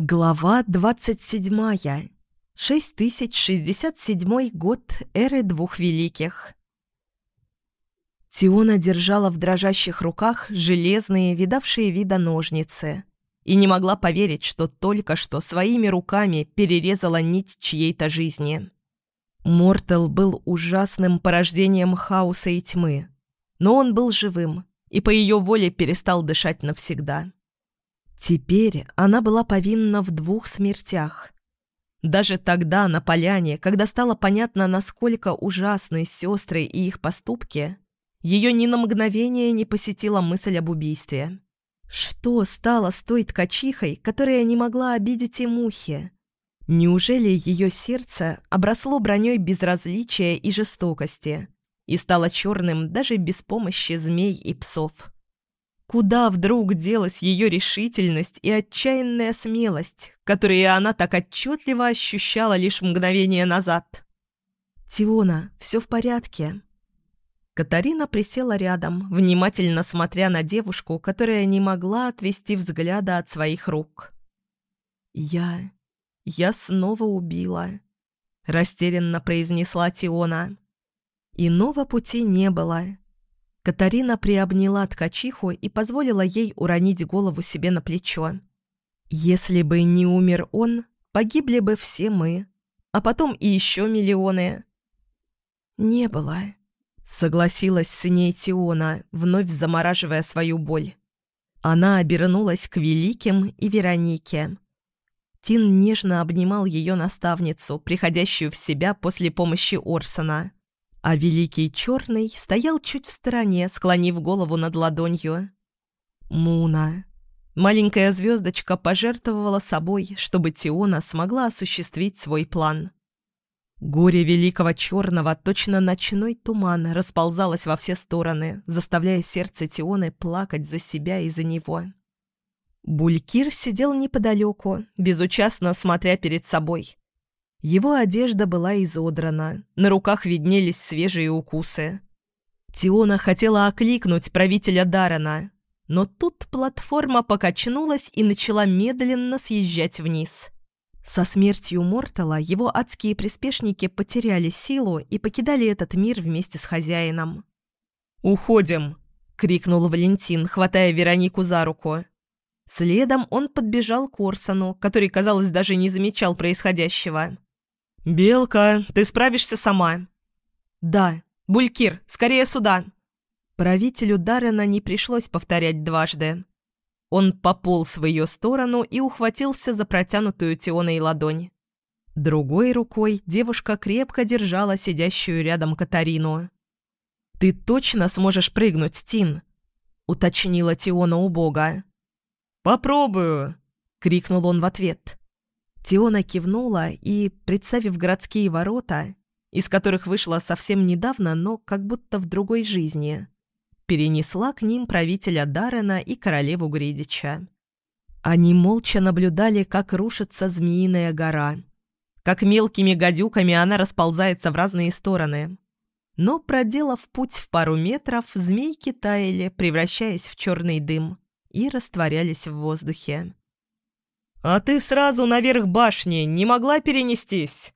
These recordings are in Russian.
Глава 27. 6067 год эры двух великих. Тиона держала в дрожащих руках железные, видавшие вида ножницы, и не могла поверить, что только что своими руками перерезала нить чьей-то жизни. Мортел был ужасным порождением хаоса и тьмы, но он был живым и по ее воле перестал дышать навсегда. Теперь она была повинна в двух смертях. Даже тогда, на поляне, когда стало понятно, насколько ужасны сестры и их поступки, ее ни на мгновение не посетила мысль об убийстве. Что стало с той ткачихой, которая не могла обидеть и мухи? Неужели ее сердце обросло броней безразличия и жестокости и стало черным даже без помощи змей и псов? Куда вдруг делась ее решительность и отчаянная смелость, которые она так отчетливо ощущала лишь мгновение назад? «Тиона, все в порядке?» Катарина присела рядом, внимательно смотря на девушку, которая не могла отвести взгляда от своих рук. «Я... я снова убила», — растерянно произнесла Тиона. «Иного пути не было». Катарина приобняла ткачиху и позволила ей уронить голову себе на плечо. «Если бы не умер он, погибли бы все мы, а потом и еще миллионы». «Не было», — согласилась с ней Тиона, вновь замораживая свою боль. Она обернулась к Великим и Веронике. Тин нежно обнимал ее наставницу, приходящую в себя после помощи Орсона а Великий Черный стоял чуть в стороне, склонив голову над ладонью. Муна. Маленькая звездочка пожертвовала собой, чтобы Тиона смогла осуществить свой план. Горе Великого Черного, точно ночной туман, расползалось во все стороны, заставляя сердце Тионы плакать за себя и за него. Булькир сидел неподалеку, безучастно смотря перед собой, его одежда была изодрана, на руках виднелись свежие укусы. Тиона хотела окликнуть правителя Дарана, но тут платформа покачнулась и начала медленно съезжать вниз. Со смертью Мортала его адские приспешники потеряли силу и покидали этот мир вместе с хозяином. «Уходим!» — крикнул Валентин, хватая Веронику за руку. Следом он подбежал к Орсону, который, казалось, даже не замечал происходящего. «Белка, ты справишься сама?» «Да. Булькир, скорее сюда!» Правителю Даррена не пришлось повторять дважды. Он пополз в ее сторону и ухватился за протянутую Тионой ладонь. Другой рукой девушка крепко держала сидящую рядом Катарину. «Ты точно сможешь прыгнуть, Тин?» — уточнила Тиона у бога. «Попробую!» — крикнул он в ответ. Тиона кивнула и, представив городские ворота, из которых вышла совсем недавно, но как будто в другой жизни, перенесла к ним правителя Дарена и королеву Гридича. Они молча наблюдали, как рушится Змеиная гора, как мелкими гадюками она расползается в разные стороны. Но, проделав путь в пару метров, змейки таяли, превращаясь в черный дым, и растворялись в воздухе. «А ты сразу наверх башни не могла перенестись?»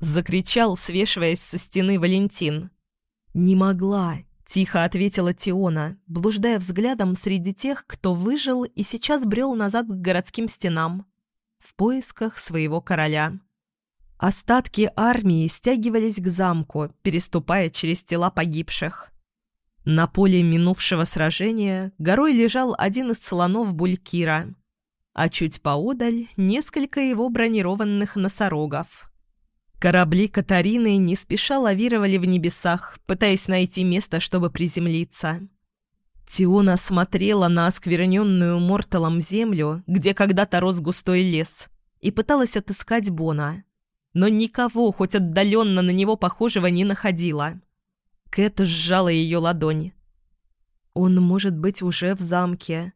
Закричал, свешиваясь со стены Валентин. «Не могла», — тихо ответила Тиона, блуждая взглядом среди тех, кто выжил и сейчас брел назад к городским стенам, в поисках своего короля. Остатки армии стягивались к замку, переступая через тела погибших. На поле минувшего сражения горой лежал один из слонов Булькира — а чуть поодаль несколько его бронированных носорогов. Корабли Катарины не спеша лавировали в небесах, пытаясь найти место, чтобы приземлиться. Тиона смотрела на оскверненную Морталом землю, где когда-то рос густой лес, и пыталась отыскать Бона. Но никого, хоть отдаленно на него похожего, не находила. Кэт сжала ее ладонь. «Он может быть уже в замке»,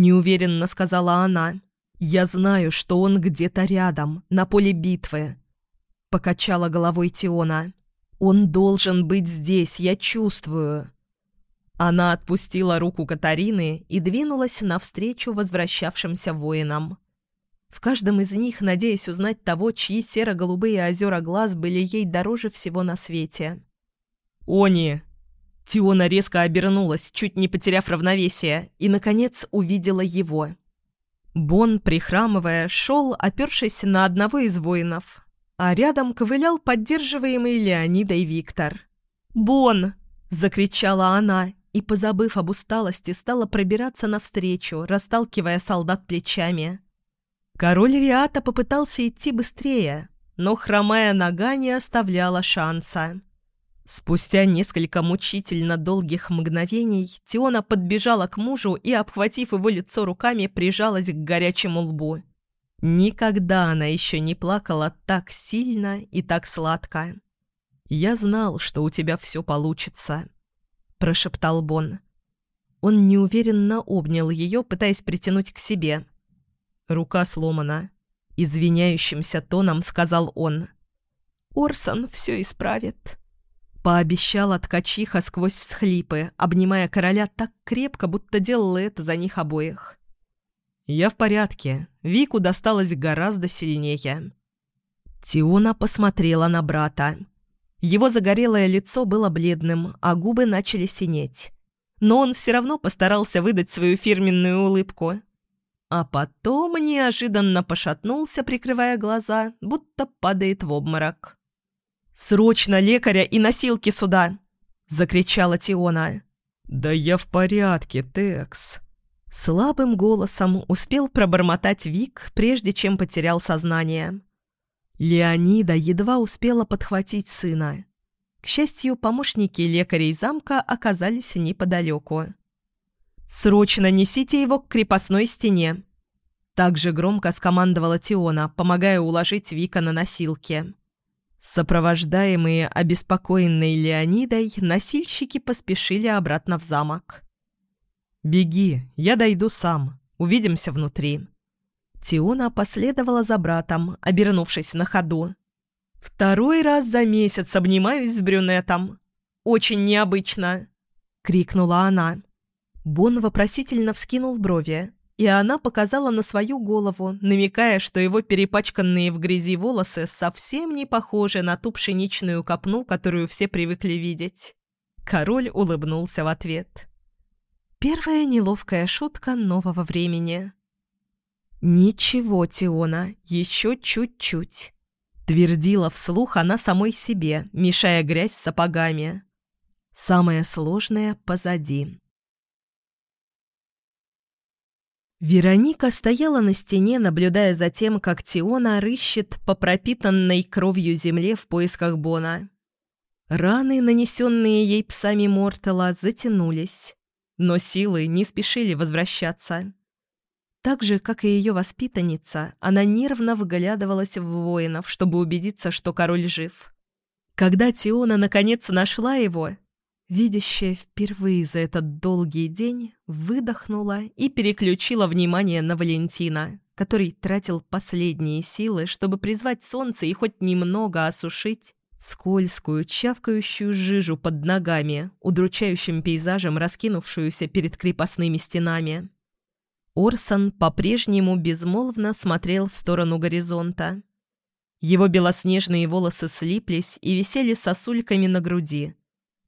неуверенно сказала она. «Я знаю, что он где-то рядом, на поле битвы», — покачала головой Тиона. «Он должен быть здесь, я чувствую». Она отпустила руку Катарины и двинулась навстречу возвращавшимся воинам. в каждом из них надеясь узнать того, чьи серо-голубые озера глаз были ей дороже всего на свете. «Они!» Тиона резко обернулась, чуть не потеряв равновесие, и, наконец, увидела его. Бон, прихрамывая, шел, опершись на одного из воинов, а рядом ковылял поддерживаемый Леонидой Виктор. «Бон!» – закричала она и, позабыв об усталости, стала пробираться навстречу, расталкивая солдат плечами. Король Риата попытался идти быстрее, но хромая нога не оставляла шанса. Спустя несколько мучительно долгих мгновений Тиона подбежала к мужу и, обхватив его лицо руками, прижалась к горячему лбу. Никогда она еще не плакала так сильно и так сладко. «Я знал, что у тебя все получится», — прошептал Бон. Он неуверенно обнял ее, пытаясь притянуть к себе. Рука сломана. Извиняющимся тоном сказал он. «Орсон все исправит». Пообещала ткачиха сквозь всхлипы, обнимая короля так крепко, будто делала это за них обоих. «Я в порядке. Вику досталось гораздо сильнее». Тиона посмотрела на брата. Его загорелое лицо было бледным, а губы начали синеть. Но он все равно постарался выдать свою фирменную улыбку. А потом неожиданно пошатнулся, прикрывая глаза, будто падает в обморок. «Срочно лекаря и носилки сюда!» — закричала Тиона. «Да я в порядке, Текс!» Слабым голосом успел пробормотать Вик, прежде чем потерял сознание. Леонида едва успела подхватить сына. К счастью, помощники лекарей замка оказались неподалеку. «Срочно несите его к крепостной стене!» Также громко скомандовала Тиона, помогая уложить Вика на носилки. Сопровождаемые обеспокоенной Леонидой, носильщики поспешили обратно в замок. «Беги, я дойду сам. Увидимся внутри». Тиона последовала за братом, обернувшись на ходу. «Второй раз за месяц обнимаюсь с брюнетом. Очень необычно!» — крикнула она. Бон вопросительно вскинул брови и она показала на свою голову, намекая, что его перепачканные в грязи волосы совсем не похожи на ту пшеничную копну, которую все привыкли видеть. Король улыбнулся в ответ. Первая неловкая шутка нового времени. «Ничего, Тиона, еще чуть-чуть», — твердила вслух она самой себе, мешая грязь сапогами. «Самое сложное позади». Вероника стояла на стене, наблюдая за тем, как Тиона рыщет по пропитанной кровью земле в поисках Бона. Раны, нанесенные ей псами Мортела, затянулись, но силы не спешили возвращаться. Так же, как и ее воспитанница, она нервно выглядывалась в воинов, чтобы убедиться, что король жив. Когда Тиона наконец нашла его, Видящая впервые за этот долгий день выдохнула и переключила внимание на Валентина, который тратил последние силы, чтобы призвать солнце и хоть немного осушить скользкую, чавкающую жижу под ногами, удручающим пейзажем, раскинувшуюся перед крепостными стенами. Орсон по-прежнему безмолвно смотрел в сторону горизонта. Его белоснежные волосы слиплись и висели сосульками на груди –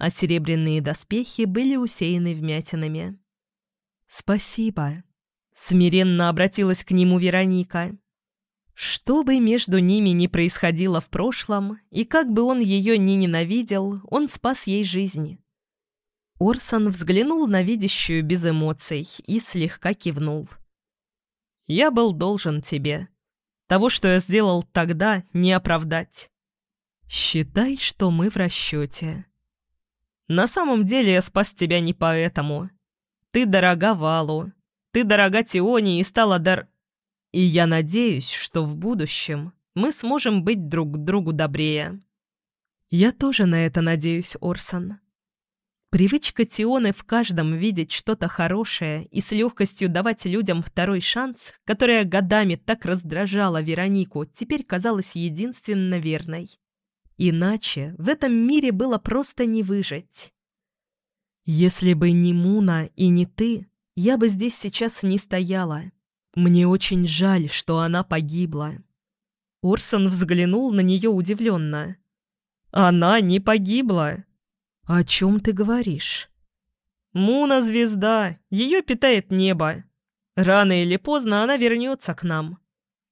а серебряные доспехи были усеяны вмятинами. «Спасибо», — смиренно обратилась к нему Вероника. Что бы между ними ни происходило в прошлом, и как бы он ее ни ненавидел, он спас ей жизнь. Орсон взглянул на видящую без эмоций и слегка кивнул. «Я был должен тебе. Того, что я сделал тогда, не оправдать. Считай, что мы в расчете». На самом деле я спас тебя не поэтому. Ты дорога Валу. Ты дорога Тионе и стала дар... И я надеюсь, что в будущем мы сможем быть друг другу добрее. Я тоже на это надеюсь, Орсон. Привычка Тионы в каждом видеть что-то хорошее и с легкостью давать людям второй шанс, которая годами так раздражала Веронику, теперь казалась единственно верной. Иначе в этом мире было просто не выжить. Если бы не Муна и не ты, я бы здесь сейчас не стояла. Мне очень жаль, что она погибла». Орсон взглянул на нее удивленно. «Она не погибла». «О чем ты говоришь?» «Муна — звезда, ее питает небо. Рано или поздно она вернется к нам.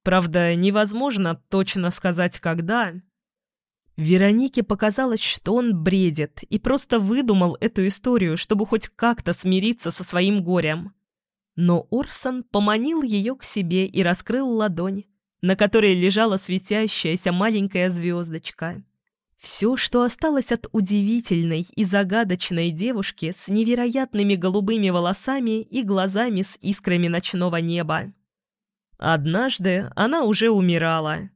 Правда, невозможно точно сказать, когда». Веронике показалось, что он бредит и просто выдумал эту историю, чтобы хоть как-то смириться со своим горем. Но Орсон поманил ее к себе и раскрыл ладонь, на которой лежала светящаяся маленькая звездочка. Все, что осталось от удивительной и загадочной девушки с невероятными голубыми волосами и глазами с искрами ночного неба. Однажды она уже умирала.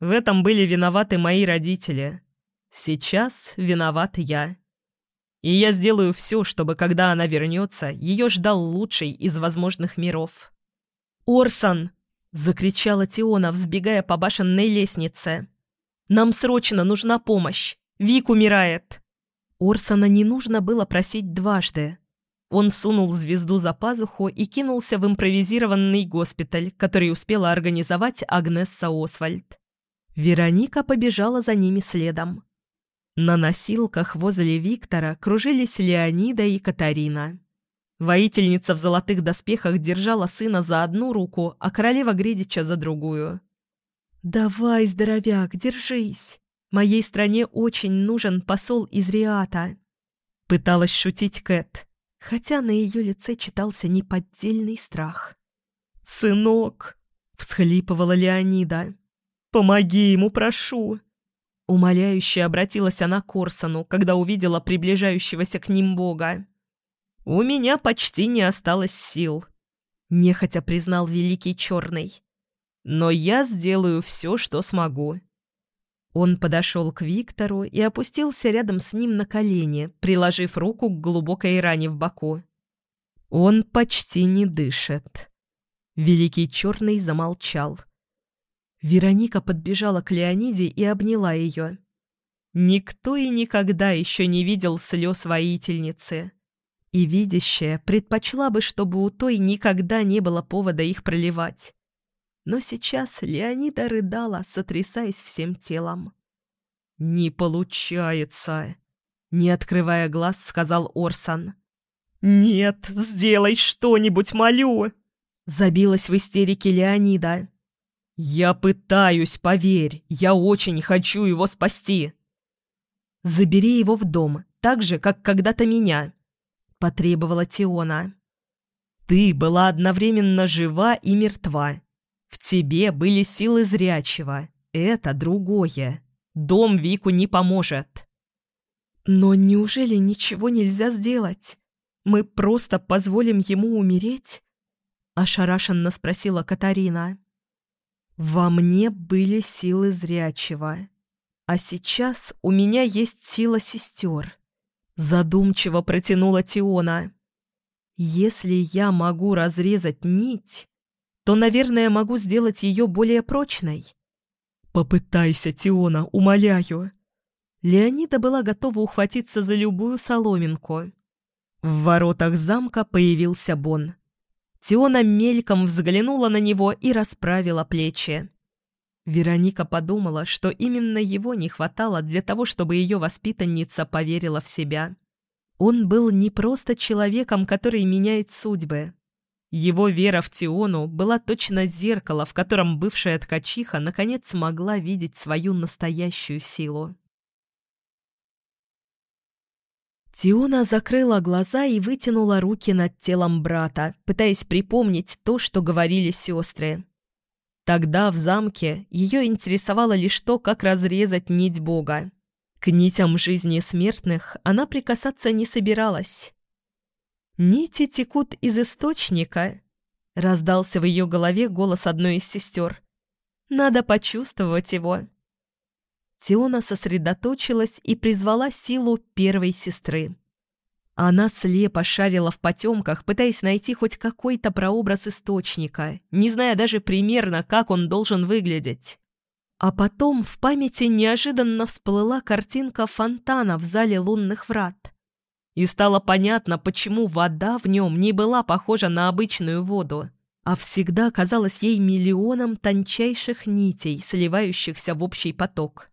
В этом были виноваты мои родители. Сейчас виноват я. И я сделаю все, чтобы, когда она вернется, ее ждал лучший из возможных миров. «Орсон!» — закричала Тиона, взбегая по башенной лестнице. Нам срочно нужна помощь. Вик умирает!» Орсона не нужно было просить дважды. Он сунул звезду за пазуху и кинулся в импровизированный госпиталь, который успела организовать Агнесса Освальд. Вероника побежала за ними следом. На носилках возле Виктора кружились Леонида и Катарина. Воительница в золотых доспехах держала сына за одну руку, а королева Гридича за другую. «Давай, здоровяк, держись. Моей стране очень нужен посол из Риата». Пыталась шутить Кэт, хотя на ее лице читался неподдельный страх. «Сынок!» — всхлипывала Леонида. «Помоги ему, прошу!» Умоляюще обратилась она к Орсону, когда увидела приближающегося к ним бога. «У меня почти не осталось сил», — нехотя признал Великий Черный. Но я сделаю все, что смогу». Он подошел к Виктору и опустился рядом с ним на колени, приложив руку к глубокой ране в боку. Он почти не дышит. Великий Черный замолчал. Вероника подбежала к Леониде и обняла ее. Никто и никогда еще не видел слез воительницы. И видящая предпочла бы, чтобы у той никогда не было повода их проливать. Но сейчас Леонида рыдала, сотрясаясь всем телом. «Не получается!» Не открывая глаз, сказал Орсон. «Нет, сделай что-нибудь, молю!» Забилась в истерике Леонида. «Я пытаюсь, поверь, я очень хочу его спасти!» «Забери его в дом, так же, как когда-то меня», — потребовала Тиона. «Ты была одновременно жива и мертва. В тебе были силы зрячего. Это другое. Дом Вику не поможет. Но неужели ничего нельзя сделать? Мы просто позволим ему умереть? Ошарашенно спросила Катарина. Во мне были силы зрячего. А сейчас у меня есть сила сестер. Задумчиво протянула Тиона. Если я могу разрезать нить, то, наверное, могу сделать ее более прочной. «Попытайся, Тиона, умоляю!» Леонида была готова ухватиться за любую соломинку. В воротах замка появился Бон. Тиона мельком взглянула на него и расправила плечи. Вероника подумала, что именно его не хватало для того, чтобы ее воспитанница поверила в себя. Он был не просто человеком, который меняет судьбы. Его вера в Тиону была точно зеркало, в котором бывшая ткачиха наконец смогла видеть свою настоящую силу. Тиона закрыла глаза и вытянула руки над телом брата, пытаясь припомнить то, что говорили сестры. Тогда в замке ее интересовало лишь то, как разрезать нить Бога. К нитям жизни смертных она прикасаться не собиралась. «Нити текут из источника», — раздался в ее голове голос одной из сестер. «Надо почувствовать его». Теона сосредоточилась и призвала силу первой сестры. Она слепо шарила в потемках, пытаясь найти хоть какой-то прообраз источника, не зная даже примерно, как он должен выглядеть. А потом в памяти неожиданно всплыла картинка фонтана в зале лунных врат. И стало понятно, почему вода в нем не была похожа на обычную воду. а всегда казалась ей миллионом тончайших нитей, сливающихся в общий поток.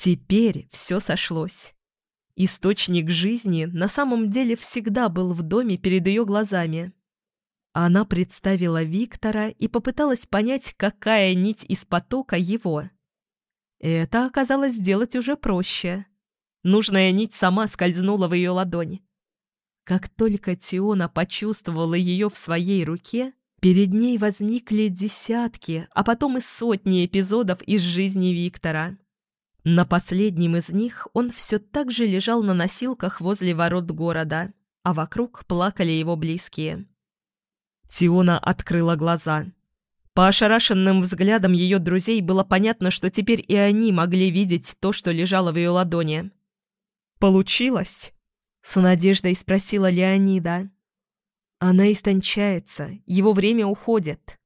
Теперь все сошлось. Источник жизни на самом деле всегда был в доме перед ее глазами. Она представила Виктора и попыталась понять, какая нить из потока его. Это оказалось сделать уже проще. Нужная нить сама скользнула в ее ладонь. Как только Тиона почувствовала ее в своей руке, перед ней возникли десятки, а потом и сотни эпизодов из жизни Виктора. На последнем из них он все так же лежал на носилках возле ворот города, а вокруг плакали его близкие. Тиона открыла глаза. По ошарашенным взглядам ее друзей было понятно, что теперь и они могли видеть то, что лежало в ее ладони. «Получилось?» — с надеждой спросила Леонида. «Она истончается, его время уходит».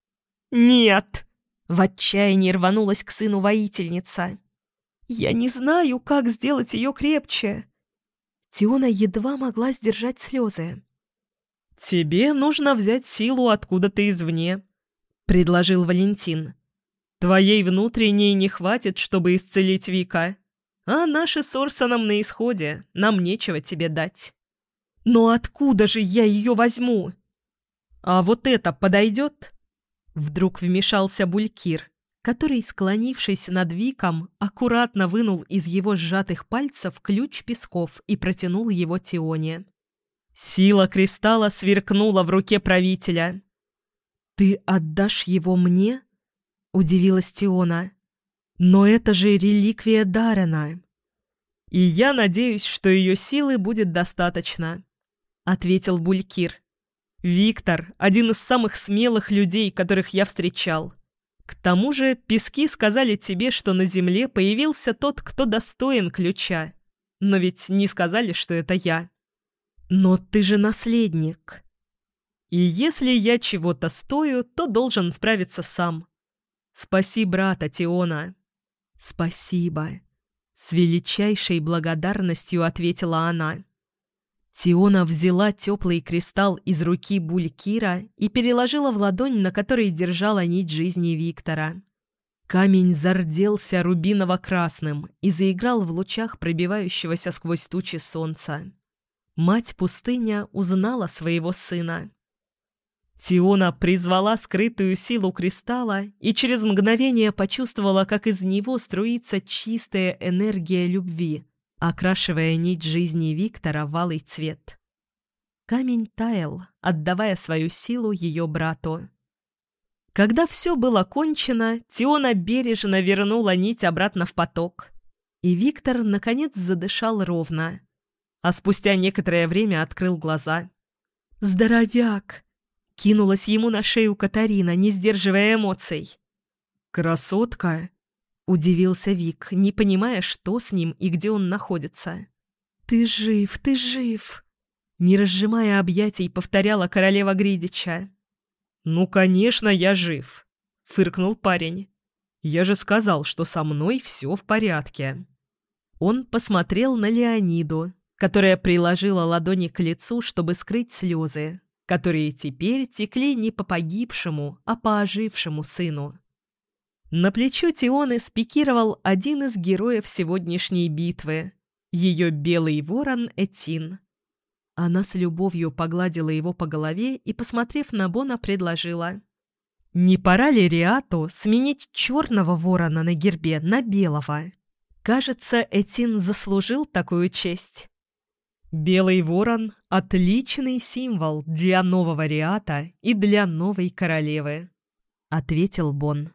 «Нет!» — в отчаянии рванулась к сыну воительница. «Я не знаю, как сделать ее крепче». Тиона едва могла сдержать слезы. «Тебе нужно взять силу откуда-то извне», — предложил Валентин. «Твоей внутренней не хватит, чтобы исцелить Вика, а наши с Орсоном на исходе, нам нечего тебе дать». «Но откуда же я ее возьму?» «А вот это подойдет?» Вдруг вмешался Булькир, который, склонившись над Виком, аккуратно вынул из его сжатых пальцев ключ песков и протянул его Тионе. Сила кристалла сверкнула в руке правителя. «Ты отдашь его мне?» — удивилась Тиона. «Но это же реликвия Дарена». «И я надеюсь, что ее силы будет достаточно», — ответил Булькир. «Виктор — один из самых смелых людей, которых я встречал. К тому же пески сказали тебе, что на земле появился тот, кто достоин ключа. Но ведь не сказали, что это я». «Но ты же наследник!» «И если я чего-то стою, то должен справиться сам. Спаси брата Тиона!» «Спасибо!» С величайшей благодарностью ответила она. Тиона взяла теплый кристалл из руки Булькира и переложила в ладонь, на которой держала нить жизни Виктора. Камень зарделся рубиново-красным и заиграл в лучах пробивающегося сквозь тучи солнца. Мать-пустыня узнала своего сына. Тиона призвала скрытую силу кристалла и через мгновение почувствовала, как из него струится чистая энергия любви, окрашивая нить жизни Виктора в алый цвет. Камень таял, отдавая свою силу ее брату. Когда все было кончено, Тиона бережно вернула нить обратно в поток, и Виктор, наконец, задышал ровно – а спустя некоторое время открыл глаза. «Здоровяк!» — кинулась ему на шею Катарина, не сдерживая эмоций. «Красотка!» — удивился Вик, не понимая, что с ним и где он находится. «Ты жив, ты жив!» Не разжимая объятий, повторяла королева Гридича. «Ну, конечно, я жив!» — фыркнул парень. «Я же сказал, что со мной все в порядке». Он посмотрел на Леониду, которая приложила ладони к лицу, чтобы скрыть слезы, которые теперь текли не по погибшему, а по ожившему сыну. На плечо Тионы спикировал один из героев сегодняшней битвы, ее белый ворон Этин. Она с любовью погладила его по голове и, посмотрев на Бона, предложила. «Не пора ли Риату сменить черного ворона на гербе на белого? Кажется, Этин заслужил такую честь». Белый ворон – отличный символ для нового Риата и для новой королевы, – ответил Бон.